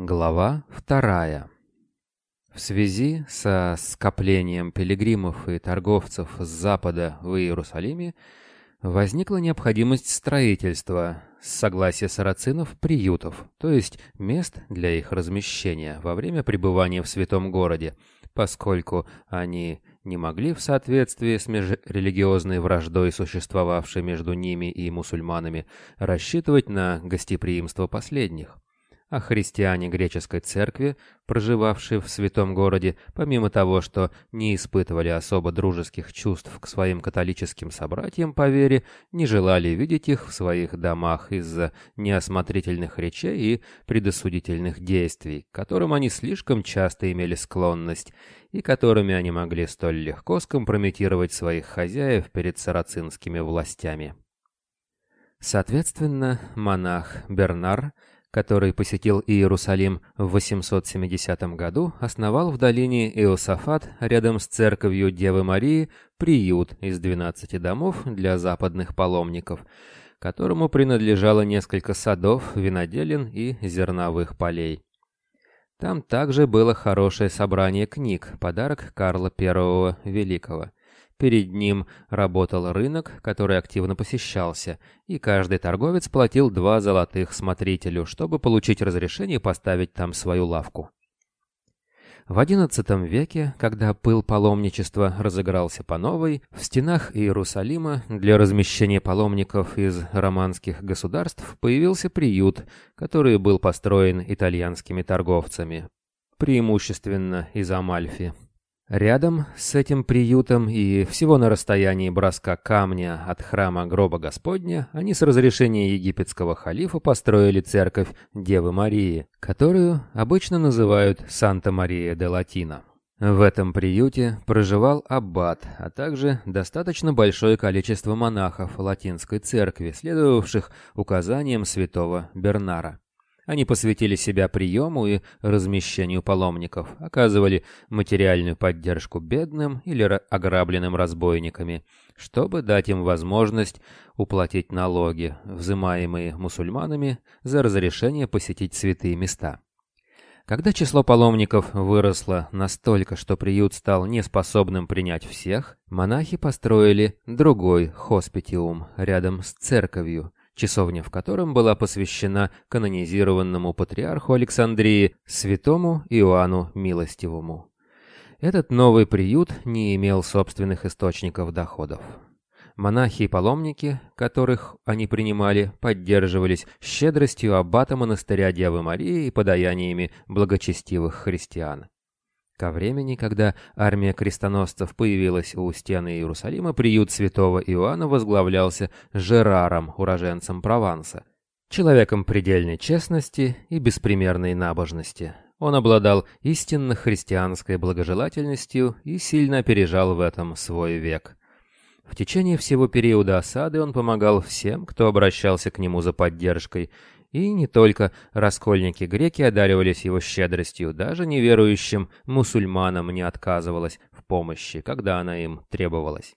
Глава вторая. В связи со скоплением пилигримов и торговцев с запада в Иерусалиме возникла необходимость строительства, с согласия сарацинов, приютов, то есть мест для их размещения во время пребывания в святом городе, поскольку они не могли в соответствии с межрелигиозной враждой, существовавшей между ними и мусульманами, рассчитывать на гостеприимство последних а христиане греческой церкви, проживавшие в святом городе, помимо того, что не испытывали особо дружеских чувств к своим католическим собратьям по вере, не желали видеть их в своих домах из-за неосмотрительных речей и предосудительных действий, к которым они слишком часто имели склонность и которыми они могли столь легко скомпрометировать своих хозяев перед сарацинскими властями. Соответственно, монах Бернар – который посетил Иерусалим в 870 году, основал в долине Иосафат, рядом с церковью Девы Марии, приют из 12 домов для западных паломников, которому принадлежало несколько садов, виноделин и зерновых полей. Там также было хорошее собрание книг, подарок Карла I Великого. Перед ним работал рынок, который активно посещался, и каждый торговец платил два золотых смотрителю, чтобы получить разрешение поставить там свою лавку. В XI веке, когда пыл паломничества разыгрался по новой, в стенах Иерусалима для размещения паломников из романских государств появился приют, который был построен итальянскими торговцами, преимущественно из Амальфи. Рядом с этим приютом и всего на расстоянии броска камня от храма гроба Господня они с разрешения египетского халифа построили церковь Девы Марии, которую обычно называют Санта-Мария де Латино. В этом приюте проживал аббат, а также достаточно большое количество монахов латинской церкви, следовавших указаниям святого Бернара. Они посвятили себя приему и размещению паломников, оказывали материальную поддержку бедным или ограбленным разбойниками, чтобы дать им возможность уплатить налоги, взимаемые мусульманами за разрешение посетить святые места. Когда число паломников выросло настолько, что приют стал неспособным принять всех, монахи построили другой хоспитиум рядом с церковью, часовня в котором была посвящена канонизированному патриарху Александрии, святому Иоанну Милостивому. Этот новый приют не имел собственных источников доходов. Монахи и паломники, которых они принимали, поддерживались щедростью аббата монастыря Девы Марии и подаяниями благочестивых христиан. Ко времени, когда армия крестоносцев появилась у стены Иерусалима, приют святого Иоанна возглавлялся Жераром, уроженцем Прованса, человеком предельной честности и беспримерной набожности. Он обладал истинно христианской благожелательностью и сильно опережал в этом свой век. В течение всего периода осады он помогал всем, кто обращался к нему за поддержкой, и не только раскольники-греки одаривались его щедростью, даже неверующим мусульманам не отказывалось в помощи, когда она им требовалась.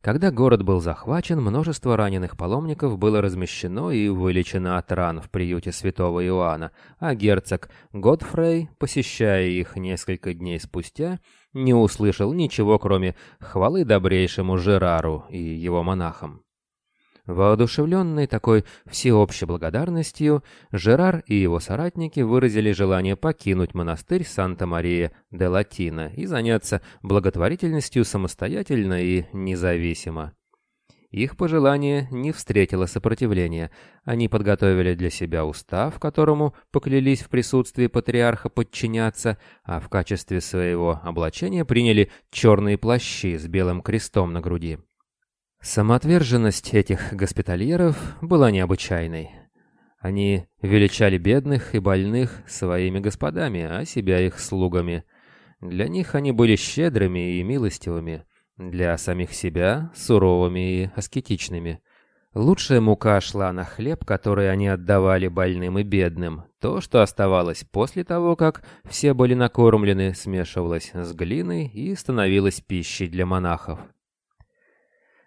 Когда город был захвачен, множество раненых паломников было размещено и вылечено от ран в приюте святого Иоанна, а герцог Годфрей, посещая их несколько дней спустя, не услышал ничего, кроме хвалы добрейшему Жерару и его монахам. Воодушевленный такой всеобщей благодарностью, Жерар и его соратники выразили желание покинуть монастырь Санта-Мария де Латино и заняться благотворительностью самостоятельно и независимо. Их пожелание не встретило сопротивления. Они подготовили для себя устав, которому поклялись в присутствии патриарха подчиняться, а в качестве своего облачения приняли черные плащи с белым крестом на груди. Самоотверженность этих госпитальеров была необычайной. Они величали бедных и больных своими господами, а себя их слугами. Для них они были щедрыми и милостивыми, для самих себя суровыми и аскетичными. Лучшая мука шла на хлеб, который они отдавали больным и бедным. То, что оставалось после того, как все были накормлены, смешивалось с глиной и становилось пищей для монахов.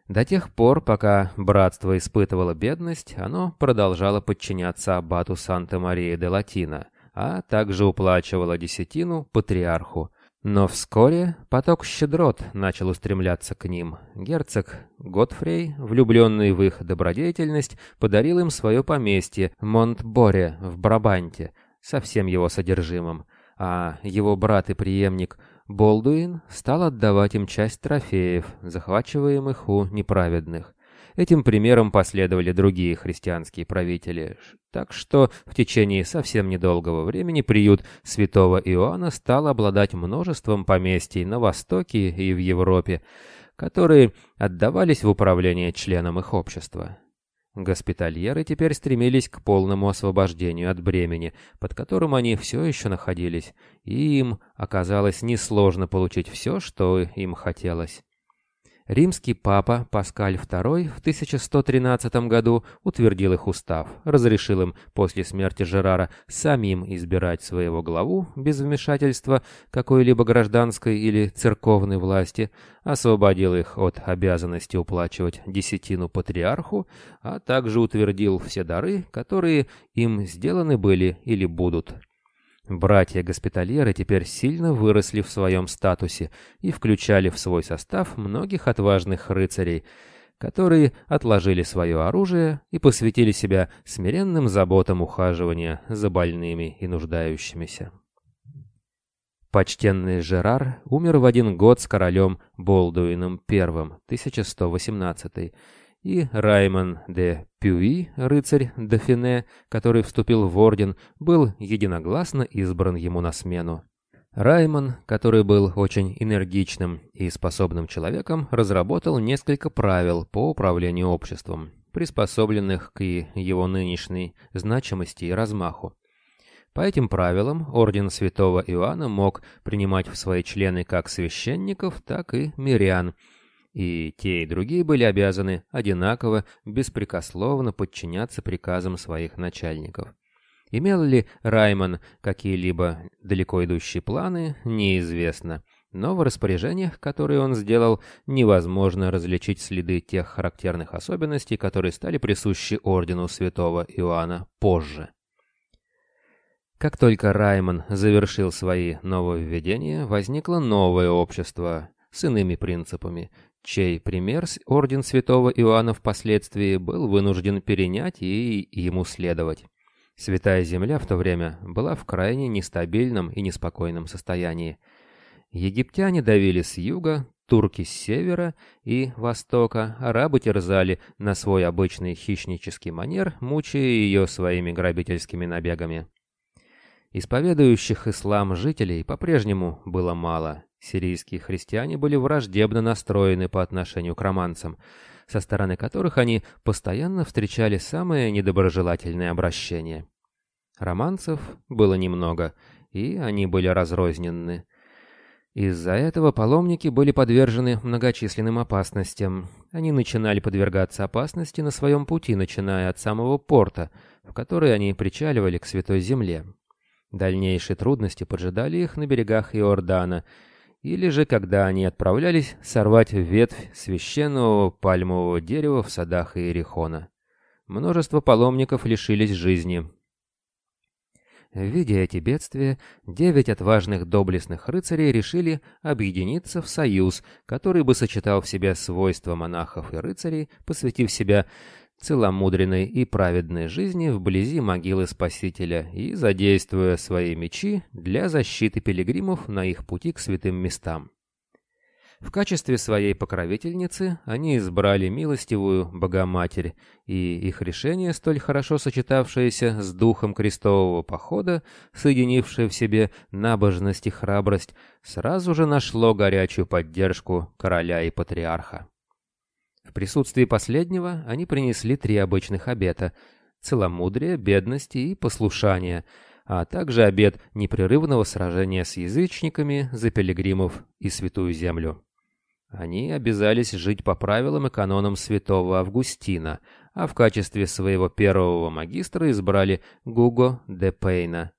До тех пор, пока братство испытывало бедность, оно продолжало подчиняться аббату Санта-Марии де Латино, а также уплачивала десятину патриарху. Но вскоре поток щедрот начал устремляться к ним. Герцог Готфрей, влюбленный в их добродетельность, подарил им свое поместье Монтборе в Брабанте со всем его содержимым, а его брат и преемник Болдуин стал отдавать им часть трофеев, захвачиваемых у неправедных. Этим примером последовали другие христианские правители, так что в течение совсем недолгого времени приют святого Иоанна стал обладать множеством поместий на Востоке и в Европе, которые отдавались в управление членам их общества. Госпитальеры теперь стремились к полному освобождению от бремени, под которым они все еще находились, и им оказалось несложно получить все, что им хотелось. Римский папа Паскаль II в 1113 году утвердил их устав, разрешил им после смерти Жерара самим избирать своего главу без вмешательства какой-либо гражданской или церковной власти, освободил их от обязанности уплачивать десятину патриарху, а также утвердил все дары, которые им сделаны были или будут. Братья-госпитальеры теперь сильно выросли в своем статусе и включали в свой состав многих отважных рыцарей, которые отложили свое оружие и посвятили себя смиренным заботам ухаживания за больными и нуждающимися. Почтенный Жерар умер в один год с королем Болдуином I, 1118 и Раймон де Пюи, рыцарь Дофине, который вступил в орден, был единогласно избран ему на смену. Раймон, который был очень энергичным и способным человеком, разработал несколько правил по управлению обществом, приспособленных к его нынешней значимости и размаху. По этим правилам орден святого Иоанна мог принимать в свои члены как священников, так и мирян – и те, и другие были обязаны одинаково, беспрекословно подчиняться приказам своих начальников. Имел ли Раймон какие-либо далеко идущие планы, неизвестно, но в распоряжениях, которые он сделал, невозможно различить следы тех характерных особенностей, которые стали присущи ордену святого Иоанна позже. Как только Раймон завершил свои нововведения, возникло новое общество с иными принципами, чей пример орден святого Иоанна впоследствии был вынужден перенять и ему следовать. Святая Земля в то время была в крайне нестабильном и неспокойном состоянии. Египтяне давили с юга, турки с севера и востока, арабы терзали на свой обычный хищнический манер, мучая ее своими грабительскими набегами. Исповедующих ислам жителей по-прежнему было мало. Сирийские христиане были враждебно настроены по отношению к романцам, со стороны которых они постоянно встречали самое недоброжелательное обращение. Романцев было немного, и они были разрознены. Из-за этого паломники были подвержены многочисленным опасностям. Они начинали подвергаться опасности на своем пути, начиная от самого порта, в который они причаливали к Святой Земле. Дальнейшие трудности поджидали их на берегах Иордана – или же, когда они отправлялись сорвать ветвь священного пальмового дерева в садах Иерихона. Множество паломников лишились жизни. Видя эти бедствия, девять отважных доблестных рыцарей решили объединиться в союз, который бы сочетал в себе свойства монахов и рыцарей, посвятив себя целомудренной и праведной жизни вблизи могилы Спасителя и задействуя свои мечи для защиты пилигримов на их пути к святым местам. В качестве своей покровительницы они избрали милостивую Богоматерь, и их решение, столь хорошо сочетавшееся с духом крестового похода, соединившее в себе набожность и храбрость, сразу же нашло горячую поддержку короля и патриарха. В присутствии последнего они принесли три обычных обета – целомудрие, бедности и послушание, а также обет непрерывного сражения с язычниками за пилигримов и святую землю. Они обязались жить по правилам и канонам святого Августина, а в качестве своего первого магистра избрали Гуго де Пейна.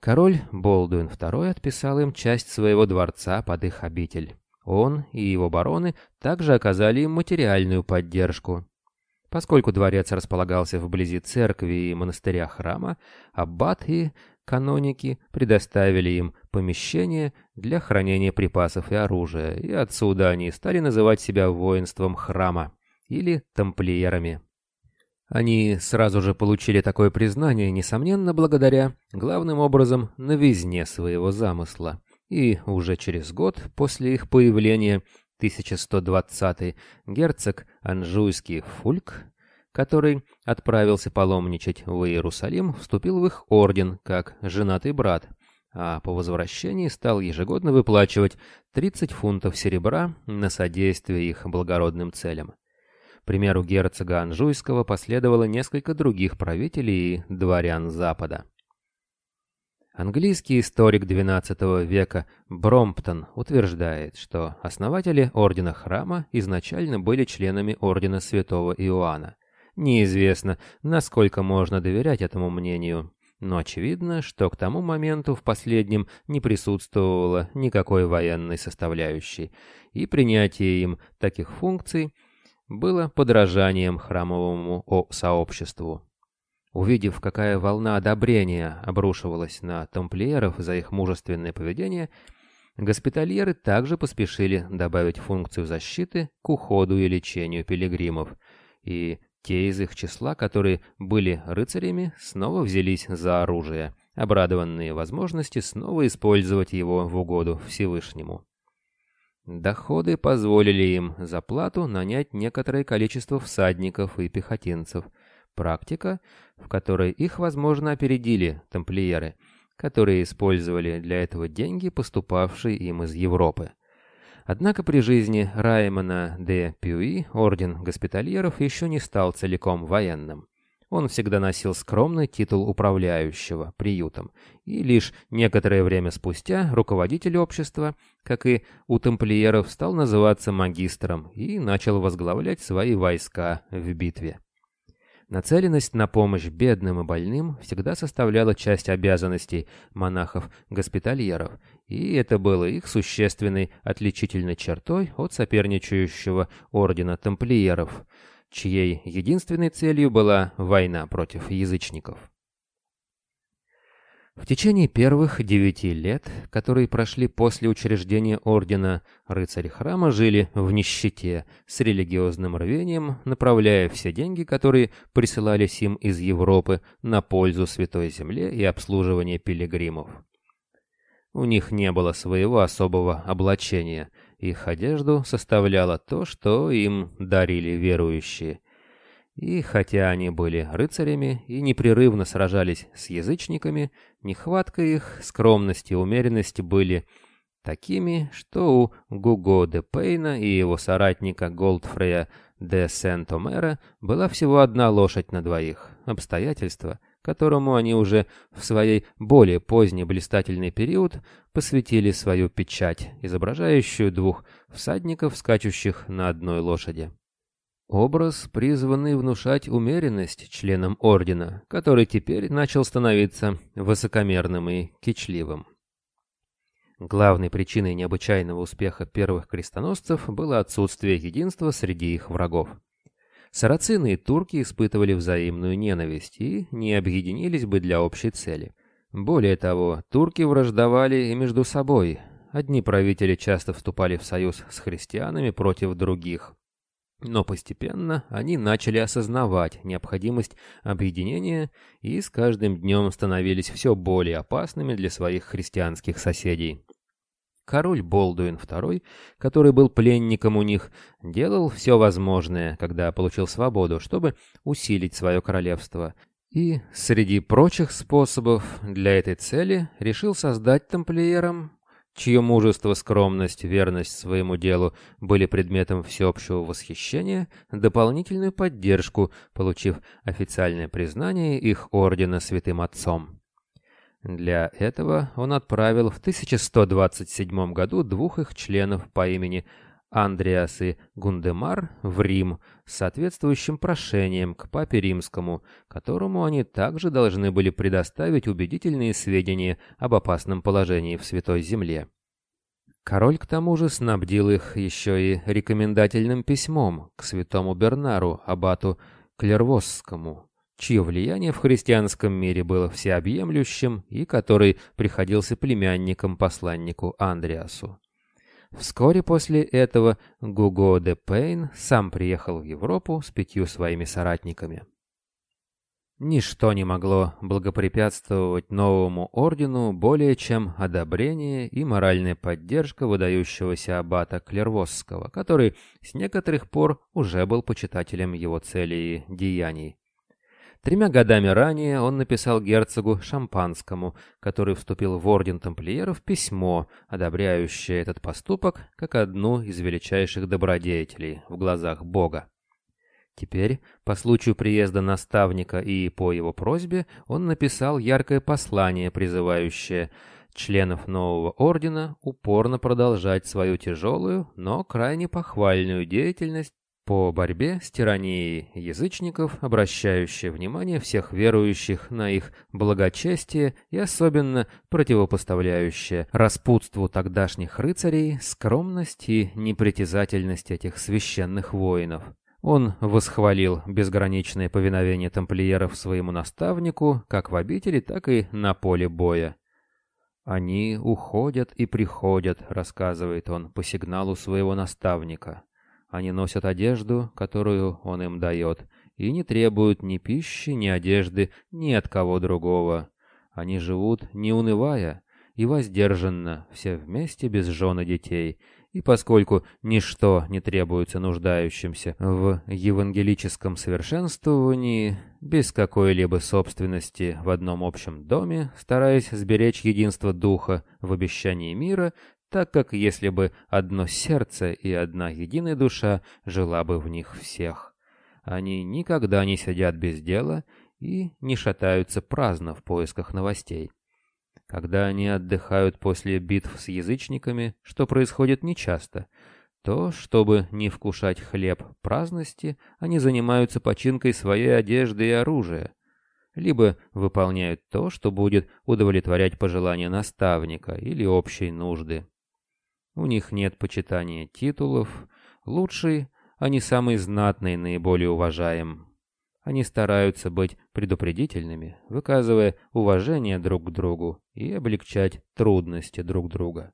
Король Болдуин II отписал им часть своего дворца под их обитель. Он и его бароны также оказали им материальную поддержку. Поскольку дворец располагался вблизи церкви и монастыря храма, аббат и каноники предоставили им помещение для хранения припасов и оружия, и отсюда они стали называть себя воинством храма или тамплиерами. Они сразу же получили такое признание, несомненно, благодаря, главным образом, новизне своего замысла. И уже через год после их появления, 1120 герцог Анжуйский Фульк который отправился паломничать в Иерусалим, вступил в их орден как женатый брат, а по возвращении стал ежегодно выплачивать 30 фунтов серебра на содействие их благородным целям. примеру герцога Анжуйского последовало несколько других правителей и дворян Запада. Английский историк XII века Бромптон утверждает, что основатели Ордена Храма изначально были членами Ордена Святого Иоанна, Неизвестно, насколько можно доверять этому мнению, но очевидно, что к тому моменту в последнем не присутствовало никакой военной составляющей, и принятие им таких функций было подражанием храмовому сообществу. Увидев, какая волна одобрения обрушивалась на тамплиеров за их мужественное поведение, госпитальеры также поспешили добавить функцию защиты к уходу и лечению пилигримов, и те из их числа, которые были рыцарями, снова взялись за оружие, обрадованные возможности снова использовать его в угоду Всевышнему. Доходы позволили им за плату нанять некоторое количество всадников и пехотинцев. Практика, в которой их, возможно, опередили тамплиеры, которые использовали для этого деньги, поступавшие им из Европы. Однако при жизни Раймона де Пюи орден госпитальеров еще не стал целиком военным. Он всегда носил скромный титул управляющего приютом, и лишь некоторое время спустя руководитель общества, как и у тамплиеров, стал называться магистром и начал возглавлять свои войска в битве. Нацеленность на помощь бедным и больным всегда составляла часть обязанностей монахов-госпитальеров, и это было их существенной отличительной чертой от соперничающего ордена тамплиеров, чьей единственной целью была война против язычников. В течение первых девяти лет, которые прошли после учреждения ордена, рыцари храма жили в нищете, с религиозным рвением, направляя все деньги, которые присылались им из Европы, на пользу Святой Земле и обслуживание пилигримов. У них не было своего особого облачения, их одежду составляло то, что им дарили верующие – и хотя они были рыцарями и непрерывно сражались с язычниками, нехватка их, скромность и умеренность были такими, что у Гуго де Пейна и его соратника Голдфрея де Сент-Омера была всего одна лошадь на двоих, обстоятельство, которому они уже в своей более поздний блистательный период посвятили свою печать, изображающую двух всадников, скачущих на одной лошади. Образ, призванный внушать умеренность членам Ордена, который теперь начал становиться высокомерным и кичливым. Главной причиной необычайного успеха первых крестоносцев было отсутствие единства среди их врагов. Сарацины и турки испытывали взаимную ненависть и не объединились бы для общей цели. Более того, турки враждовали и между собой. Одни правители часто вступали в союз с христианами против других. Но постепенно они начали осознавать необходимость объединения и с каждым днем становились все более опасными для своих христианских соседей. Король Болдуин II, который был пленником у них, делал все возможное, когда получил свободу, чтобы усилить свое королевство, и, среди прочих способов для этой цели, решил создать тамплиерам чье мужество, скромность, верность своему делу были предметом всеобщего восхищения, дополнительную поддержку, получив официальное признание их ордена святым отцом. Для этого он отправил в 1127 году двух их членов по имени Андреас и Гундемар в Рим с соответствующим прошением к папе римскому, которому они также должны были предоставить убедительные сведения об опасном положении в Святой Земле. Король к тому же снабдил их еще и рекомендательным письмом к святому Бернару, аббату Клервосскому, чье влияние в христианском мире было всеобъемлющим и который приходился племянником посланнику Андреасу. Вскоре после этого Гуго де Пейн сам приехал в Европу с пятью своими соратниками. Ничто не могло благопрепятствовать новому ордену более чем одобрение и моральная поддержка выдающегося аббата Клервосского, который с некоторых пор уже был почитателем его целей и деяний. Тремя годами ранее он написал герцогу Шампанскому, который вступил в орден тамплиеров, письмо, одобряющее этот поступок как одну из величайших добродетелей в глазах Бога. Теперь, по случаю приезда наставника и по его просьбе, он написал яркое послание, призывающее членов нового ордена упорно продолжать свою тяжелую, но крайне похвальную деятельность по борьбе с тиранией язычников, обращающее внимание всех верующих на их благочестие и особенно противопоставляющее распутству тогдашних рыцарей скромность и непритязательность этих священных воинов. Он восхвалил безграничное повиновение тамплиеров своему наставнику, как в обители, так и на поле боя. «Они уходят и приходят», — рассказывает он по сигналу своего наставника. «Они носят одежду, которую он им дает, и не требуют ни пищи, ни одежды, ни от кого другого. Они живут, не унывая, и воздержанно, все вместе без жен и детей, и поскольку ничто не требуется нуждающимся в евангелическом совершенствовании, без какой-либо собственности в одном общем доме, стараясь сберечь единство духа в обещании мира, так как если бы одно сердце и одна единая душа жила бы в них всех. Они никогда не сидят без дела и не шатаются праздно в поисках новостей. Когда они отдыхают после битв с язычниками, что происходит нечасто, то, чтобы не вкушать хлеб праздности, они занимаются починкой своей одежды и оружия, либо выполняют то, что будет удовлетворять пожелания наставника или общей нужды. У них нет почитания титулов, лучший, они самый знатный, наиболее уважаем. Они стараются быть предупредительными, выказывая уважение друг к другу и облегчать трудности друг друга.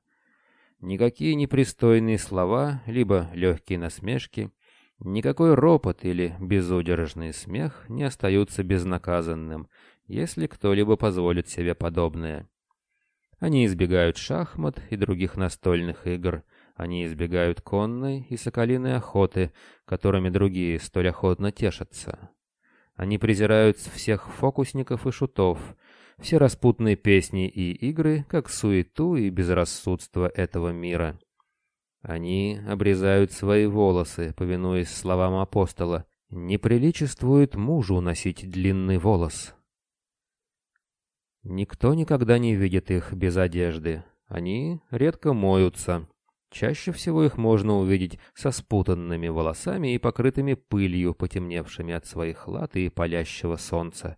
Никакие непристойные слова, либо легкие насмешки, никакой ропот или безудержный смех не остаются безнаказанным, если кто-либо позволит себе подобное. Они избегают шахмат и других настольных игр, они избегают конной и соколиной охоты, которыми другие столь охотно тешатся. Они презирают всех фокусников и шутов, все распутные песни и игры, как суету и безрассудство этого мира. Они обрезают свои волосы, повинуясь словам апостола. «Не приличествует мужу носить длинный волос». Никто никогда не видит их без одежды. Они редко моются. Чаще всего их можно увидеть со спутанными волосами и покрытыми пылью, потемневшими от своих лат и палящего солнца.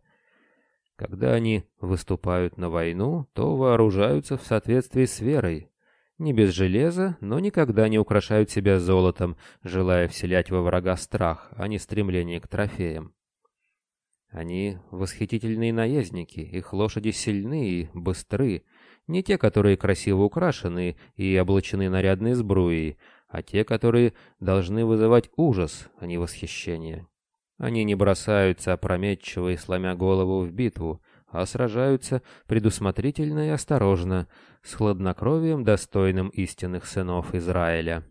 Когда они выступают на войну, то вооружаются в соответствии с верой. Не без железа, но никогда не украшают себя золотом, желая вселять во врага страх, а не стремление к трофеям. Они восхитительные наездники, их лошади сильны и быстры, не те, которые красиво украшены и облачены нарядной сбруей, а те, которые должны вызывать ужас, а не восхищение. Они не бросаются опрометчиво и сломя голову в битву, а сражаются предусмотрительно и осторожно, с хладнокровием, достойным истинных сынов Израиля.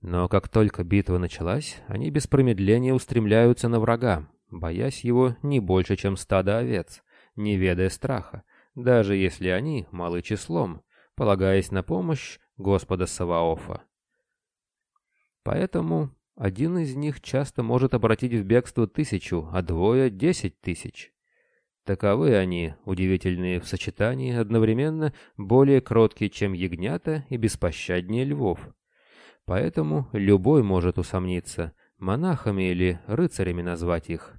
Но как только битва началась, они без промедления устремляются на врага, боясь его не больше, чем стадо овец, не ведая страха, даже если они малы числом, полагаясь на помощь Господа Саваофа. Поэтому один из них часто может обратить в бегство тысячу, а двое — десять тысяч. Таковы они, удивительные в сочетании, одновременно более кроткие, чем ягнята, и беспощаднее львов. Поэтому любой может усомниться, монахами или рыцарями назвать их.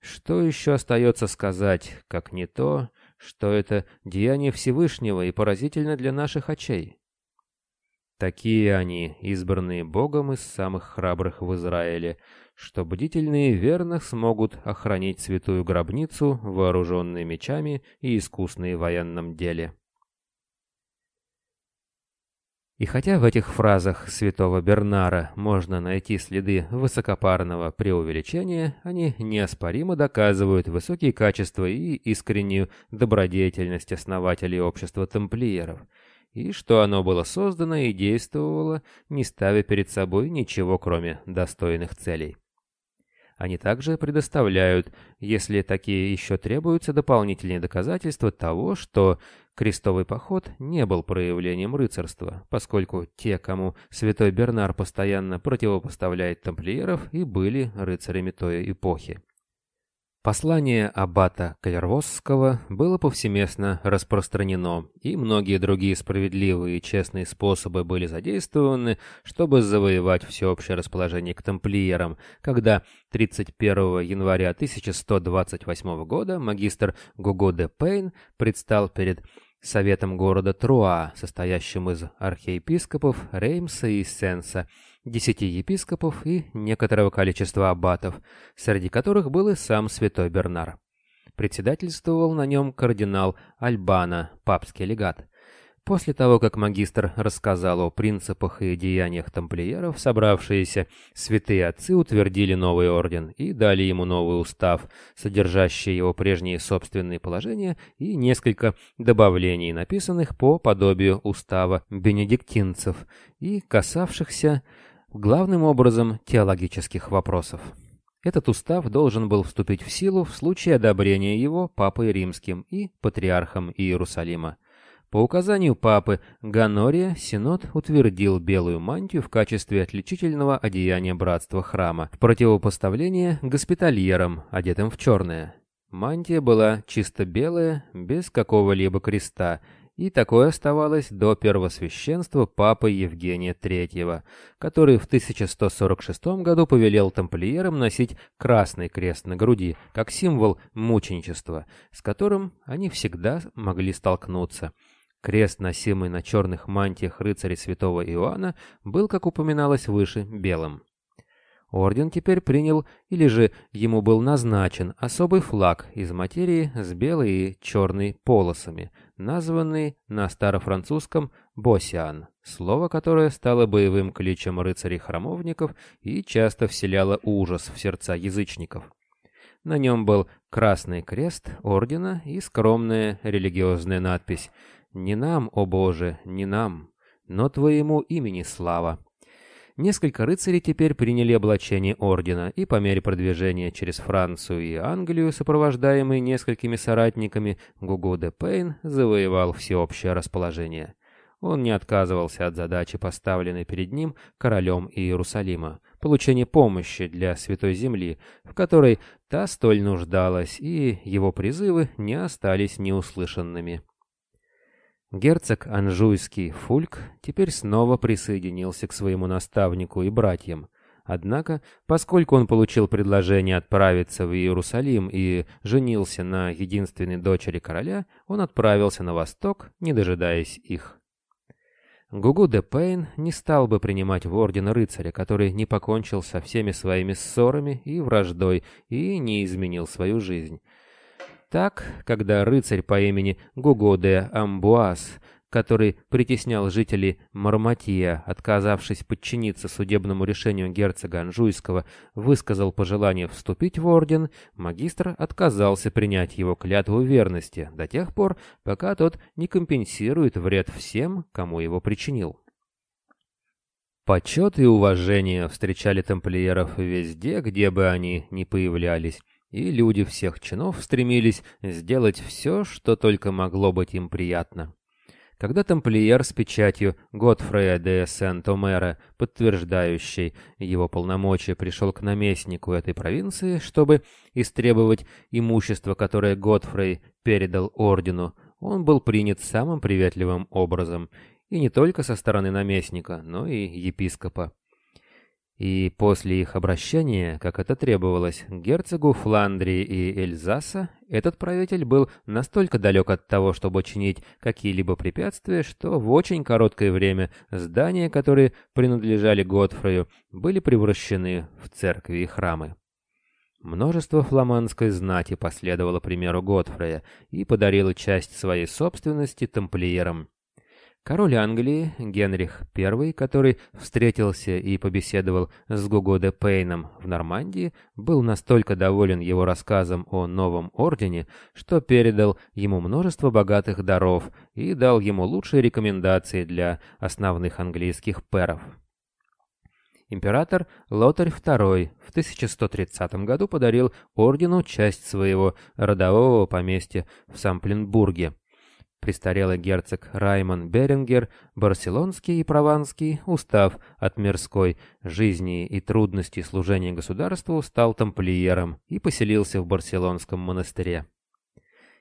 Что еще остается сказать, как не то, что это деяние Всевышнего и поразительно для наших очей. Такие они, избранные Богом из самых храбрых в Израиле, что бдительные верных смогут охранить святую гробницу, вооруженные мечами и искусные в военном деле. И хотя в этих фразах святого Бернара можно найти следы высокопарного преувеличения, они неоспоримо доказывают высокие качества и искреннюю добродетельность основателей общества тамплиеров, и что оно было создано и действовало, не ставя перед собой ничего, кроме достойных целей. Они также предоставляют, если такие еще требуются, дополнительные доказательства того, что крестовый поход не был проявлением рыцарства, поскольку те, кому святой Бернар постоянно противопоставляет тамплиеров, и были рыцарями той эпохи. Послание аббата Клервосского было повсеместно распространено, и многие другие справедливые и честные способы были задействованы, чтобы завоевать всеобщее расположение к тамплиерам, когда 31 января 1128 года магистр Гуго де Пейн предстал перед советом города Труа, состоящим из архиепископов Реймса и Сенса, десяти епископов и некоторого количества аббатов, среди которых был и сам святой Бернар. Председательствовал на нем кардинал Альбана, папский легат. После того, как магистр рассказал о принципах и деяниях тамплиеров, собравшиеся святые отцы утвердили новый орден и дали ему новый устав, содержащий его прежние собственные положения и несколько добавлений, написанных по подобию устава бенедиктинцев и касавшихся главным образом теологических вопросов. Этот устав должен был вступить в силу в случае одобрения его Папой Римским и Патриархом Иерусалима. По указанию папы Ганория Синод утвердил белую мантию в качестве отличительного одеяния братства храма, в противопоставление госпитальерам, одетым в черное. Мантия была чисто белая, без какого-либо креста, и такое оставалось до первосвященства папы Евгения III, который в 1146 году повелел тамплиерам носить красный крест на груди, как символ мученичества, с которым они всегда могли столкнуться. Крест, носимый на черных мантиях рыцарей святого Иоанна, был, как упоминалось выше, белым. Орден теперь принял, или же ему был назначен, особый флаг из материи с белой и черной полосами, названный на старофранцузском «босиан», слово которое стало боевым кличем рыцарей-храмовников и часто вселяло ужас в сердца язычников. На нем был красный крест ордена и скромная религиозная надпись «Не нам, о Боже, не нам, но Твоему имени слава». Несколько рыцарей теперь приняли облачение ордена, и по мере продвижения через Францию и Англию, сопровождаемый несколькими соратниками, Гугу де Пейн завоевал всеобщее расположение. Он не отказывался от задачи, поставленной перед ним королем Иерусалима, получения помощи для Святой Земли, в которой та столь нуждалась, и его призывы не остались неуслышанными. Герцог Анжуйский Фульк теперь снова присоединился к своему наставнику и братьям. Однако, поскольку он получил предложение отправиться в Иерусалим и женился на единственной дочери короля, он отправился на восток, не дожидаясь их. Гугу де Пейн не стал бы принимать в орден рыцаря, который не покончил со всеми своими ссорами и враждой и не изменил свою жизнь. Так, когда рыцарь по имени Гуго де Амбуаз, который притеснял жителей Марматия, отказавшись подчиниться судебному решению герцога Анжуйского, высказал пожелание вступить в орден, магистр отказался принять его клятву верности до тех пор, пока тот не компенсирует вред всем, кому его причинил. Почет и уважение встречали тамплиеров везде, где бы они ни появлялись и люди всех чинов стремились сделать все, что только могло быть им приятно. Когда тамплиер с печатью Готфрея де Сент-Омера, подтверждающей его полномочия, пришел к наместнику этой провинции, чтобы истребовать имущество, которое Готфрей передал ордену, он был принят самым приветливым образом, и не только со стороны наместника, но и епископа. И после их обращения, как это требовалось, герцогу Фландрии и Эльзаса, этот правитель был настолько далек от того, чтобы чинить какие-либо препятствия, что в очень короткое время здания, которые принадлежали Готфрою, были превращены в церкви и храмы. Множество фламандской знати последовало примеру Готфрея и подарило часть своей собственности тамплиерам. Король Англии Генрих I, который встретился и побеседовал с Гуго де Пейном в Нормандии, был настолько доволен его рассказом о новом ордене, что передал ему множество богатых даров и дал ему лучшие рекомендации для основных английских пэров. Император Лотарь II в 1130 году подарил ордену часть своего родового поместья в Сампленбурге, Престарелый герцог Раймон Берингер, барселонский и прованский, устав от мирской жизни и трудностей служения государству, стал тамплиером и поселился в барселонском монастыре.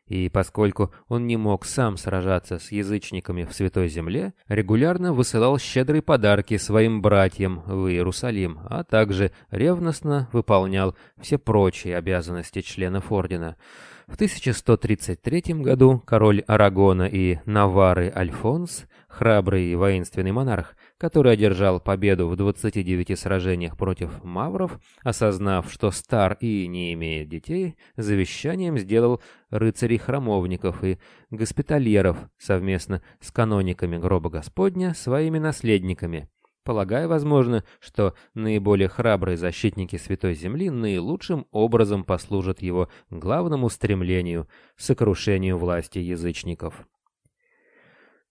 И поскольку он не мог сам сражаться с язычниками в Святой Земле, регулярно высылал щедрые подарки своим братьям в Иерусалим, а также ревностно выполнял все прочие обязанности членов ордена – в 1133 году король Арагона и Навары Альфонс, храбрый и воинственный монарх, который одержал победу в 29 сражениях против мавров, осознав, что стар и не имеет детей, завещанием сделал рыцарей-храмовников и госпитальеров совместно с канониками гроба Господня своими наследниками – полагая, возможно, что наиболее храбрые защитники Святой Земли наилучшим образом послужат его главному стремлению — сокрушению власти язычников.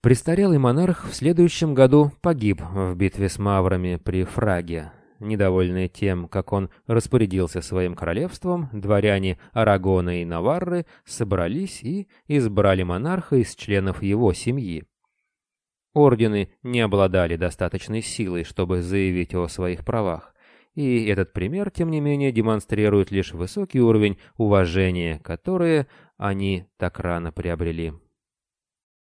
Престарелый монарх в следующем году погиб в битве с маврами при Фраге. Недовольные тем, как он распорядился своим королевством, дворяне Арагона и Наварры собрались и избрали монарха из членов его семьи. Ордены не обладали достаточной силой, чтобы заявить о своих правах, и этот пример, тем не менее, демонстрирует лишь высокий уровень уважения, которое они так рано приобрели.